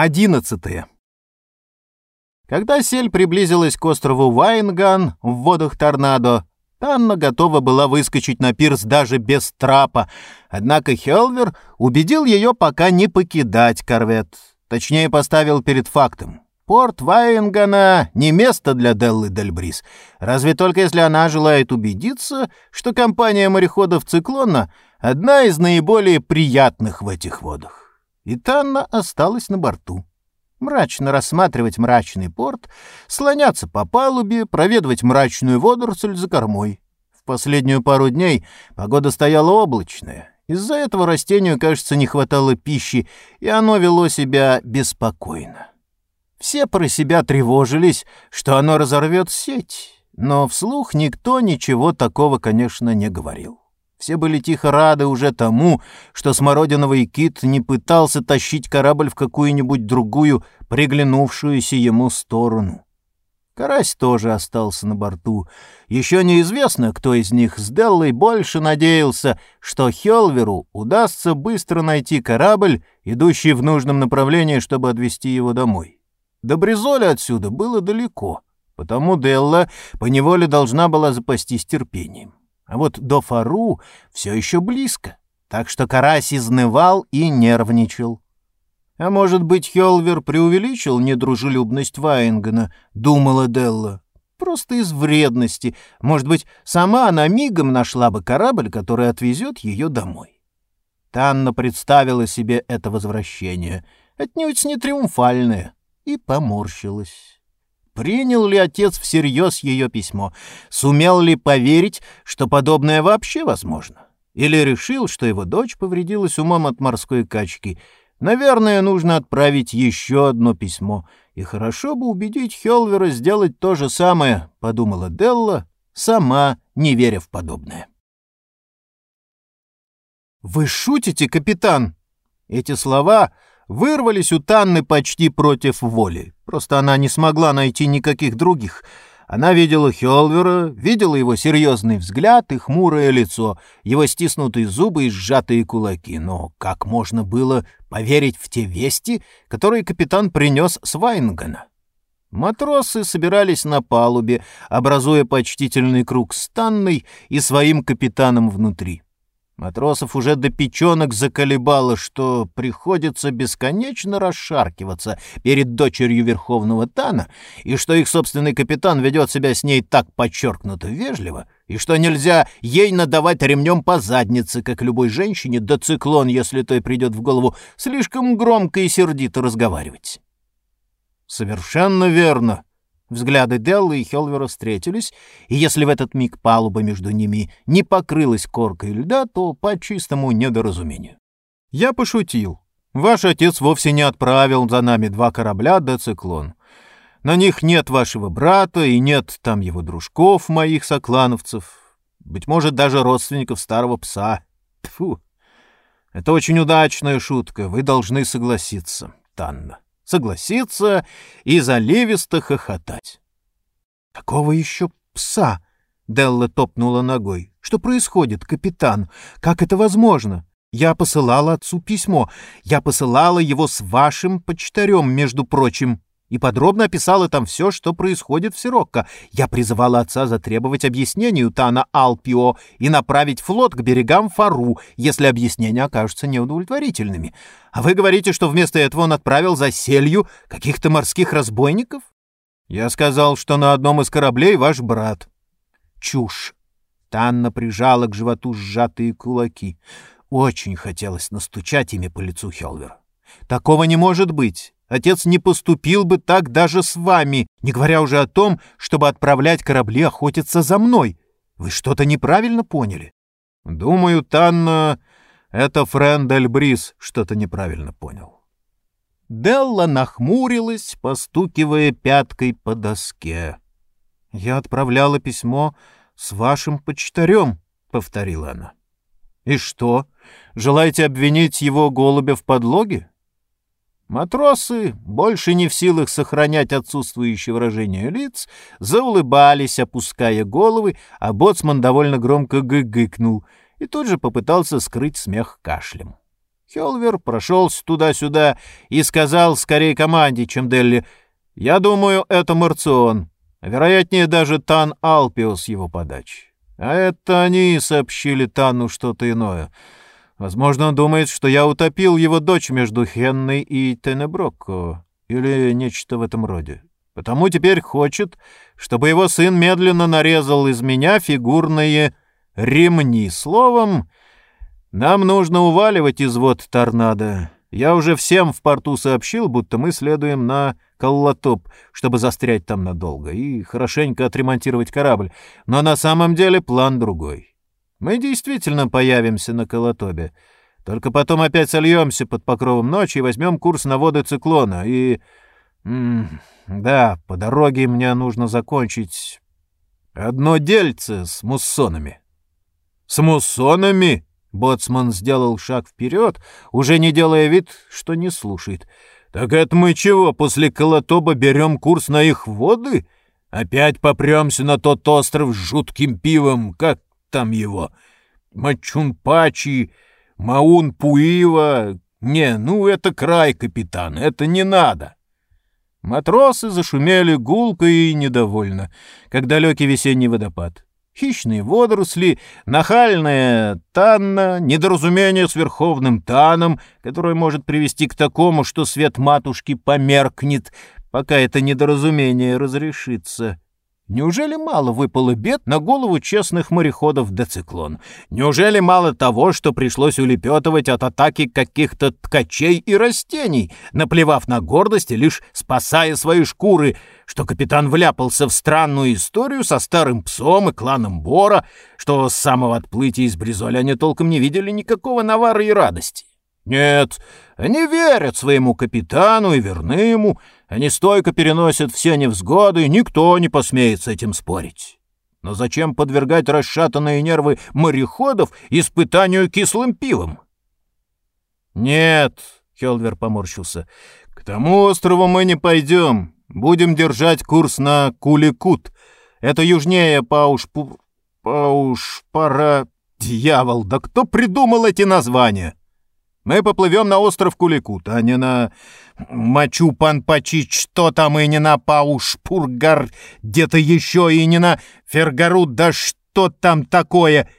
Одиннадцатое. Когда сель приблизилась к острову Вайнган в водах Торнадо, Танна готова была выскочить на пирс даже без трапа, однако Хелвер убедил ее пока не покидать корвет. Точнее, поставил перед фактом. Порт Вайнгана не место для Деллы Дельбрис, разве только если она желает убедиться, что компания мореходов «Циклона» — одна из наиболее приятных в этих водах и Танна осталась на борту. Мрачно рассматривать мрачный порт, слоняться по палубе, проведывать мрачную водоросль за кормой. В последнюю пару дней погода стояла облачная. Из-за этого растению, кажется, не хватало пищи, и оно вело себя беспокойно. Все про себя тревожились, что оно разорвет сеть, но вслух никто ничего такого, конечно, не говорил. Все были тихо рады уже тому, что смородиновый кит не пытался тащить корабль в какую-нибудь другую, приглянувшуюся ему сторону. Карась тоже остался на борту. Еще неизвестно, кто из них с Деллой больше надеялся, что Хелверу удастся быстро найти корабль, идущий в нужном направлении, чтобы отвезти его домой. До Бризоля отсюда было далеко, потому Делла поневоле должна была запастись терпением. А вот до Фару все еще близко, так что Карась изнывал и нервничал. А может быть, Хелвер преувеличил недружелюбность Ваенгена, думала Делла. Просто из вредности. Может быть, сама она мигом нашла бы корабль, который отвезет ее домой. Танна представила себе это возвращение, отнюдь не триумфальное, и поморщилась. Принял ли отец всерьез ее письмо? Сумел ли поверить, что подобное вообще возможно? Или решил, что его дочь повредилась умом от морской качки? Наверное, нужно отправить еще одно письмо. И хорошо бы убедить Хелвера сделать то же самое, — подумала Делла, сама не веря в подобное. «Вы шутите, капитан?» Эти слова вырвались у Танны почти против воли. Просто она не смогла найти никаких других. Она видела Хелвера, видела его серьезный взгляд и хмурое лицо, его стиснутые зубы и сжатые кулаки. Но как можно было поверить в те вести, которые капитан принес с Вайнгана? Матросы собирались на палубе, образуя почтительный круг с Танной и своим капитаном внутри. Матросов уже до печенок заколебало, что приходится бесконечно расшаркиваться перед дочерью Верховного Тана, и что их собственный капитан ведет себя с ней так подчеркнуто вежливо, и что нельзя ей надавать ремнем по заднице, как любой женщине, да циклон, если той придет в голову, слишком громко и сердито разговаривать. «Совершенно верно», Взгляды Деллы и Хелвера встретились, и если в этот миг палуба между ними не покрылась коркой льда, то по чистому недоразумению. «Я пошутил. Ваш отец вовсе не отправил за нами два корабля до циклон. На них нет вашего брата и нет там его дружков, моих соклановцев, быть может, даже родственников старого пса. Тфу. Это очень удачная шутка, вы должны согласиться, Танна согласиться и заливисто хохотать. «Какого еще пса?» — Делла топнула ногой. «Что происходит, капитан? Как это возможно? Я посылала отцу письмо. Я посылала его с вашим почтарем, между прочим и подробно описала там все, что происходит в Сирокко. Я призывала отца затребовать объяснений у Тана Алпио и направить флот к берегам Фару, если объяснения окажутся неудовлетворительными. А вы говорите, что вместо этого он отправил за селью каких-то морских разбойников? Я сказал, что на одном из кораблей ваш брат. Чушь. Танна прижала к животу сжатые кулаки. Очень хотелось настучать ими по лицу Хелвера. Такого не может быть. Отец не поступил бы так даже с вами, не говоря уже о том, чтобы отправлять корабли охотиться за мной. Вы что-то неправильно поняли. Думаю, Танна, это Френдель Брис что-то неправильно понял. Делла нахмурилась, постукивая пяткой по доске. «Я отправляла письмо с вашим почтарем», — повторила она. «И что, желаете обвинить его голубя в подлоге?» Матросы, больше не в силах сохранять отсутствующее выражение лиц, заулыбались, опуская головы, а боцман довольно громко гыгыкнул и тут же попытался скрыть смех кашлем. Хелвер прошелся туда-сюда и сказал скорее команде, чем Делли. «Я думаю, это Марцион. Вероятнее, даже Тан Алпиус его подачи. А это они сообщили Тану что-то иное. Возможно, он думает, что я утопил его дочь между Хенной и Тенеброкко, или нечто в этом роде. Потому теперь хочет, чтобы его сын медленно нарезал из меня фигурные ремни. Словом, нам нужно уваливать извод торнадо. Я уже всем в порту сообщил, будто мы следуем на Коллотоп, чтобы застрять там надолго и хорошенько отремонтировать корабль. Но на самом деле план другой. Мы действительно появимся на Колотобе. Только потом опять сольемся под покровом ночи и возьмем курс на воды циклона. И... М -м, да, по дороге мне нужно закончить одно дельце с муссонами. — С муссонами? — Боцман сделал шаг вперед, уже не делая вид, что не слушает. «Так это мы чего, после Колотоба берем курс на их воды? Опять попремся на тот остров с жутким пивом, как там его? Мачунпачи, Маун-Пуива? Не, ну это край, капитан, это не надо!» Матросы зашумели гулко и недовольно, как далекий весенний водопад хищные водоросли, нахальная танна, недоразумение с верховным таном, которое может привести к такому, что свет матушки померкнет, пока это недоразумение разрешится. Неужели мало выпало бед на голову честных мореходов до циклон? Неужели мало того, что пришлось улепетывать от атаки каких-то ткачей и растений, наплевав на гордость и лишь спасая свои шкуры, что капитан вляпался в странную историю со старым псом и кланом Бора, что с самого отплытия из Бризоля они толком не видели никакого навара и радости? Нет, они верят своему капитану и верны ему, они стойко переносят все невзгоды, и никто не посмеет с этим спорить. Но зачем подвергать расшатанные нервы мореходов испытанию кислым пивом? «Нет», — Хелвер поморщился, — «к тому острову мы не пойдем. Будем держать курс на Куликут. Это южнее Пауш-Пу... Пауш-Пара... Дьявол, да кто придумал эти названия?» Мы поплывем на остров Куликут, а не на Мачу-Панпачич, что там, и не на Пауш-Пургар, где-то еще, и не на Фергарут, да что там такое.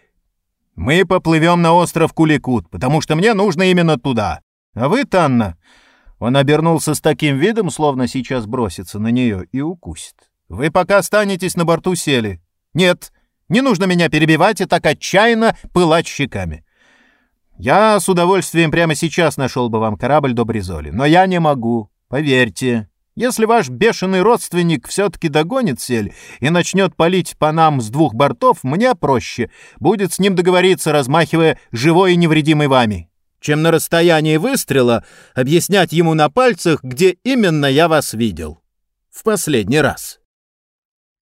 Мы поплывем на остров Куликут, потому что мне нужно именно туда. А вы, Танна...» Он обернулся с таким видом, словно сейчас бросится на нее и укусит. «Вы пока останетесь на борту сели. Нет, не нужно меня перебивать и так отчаянно пылать щеками. Я с удовольствием прямо сейчас нашел бы вам корабль до Бризоли, но я не могу, поверьте. Если ваш бешеный родственник все-таки догонит сель и начнет палить по нам с двух бортов, мне проще будет с ним договориться, размахивая живой и невредимой вами, чем на расстоянии выстрела объяснять ему на пальцах, где именно я вас видел. В последний раз.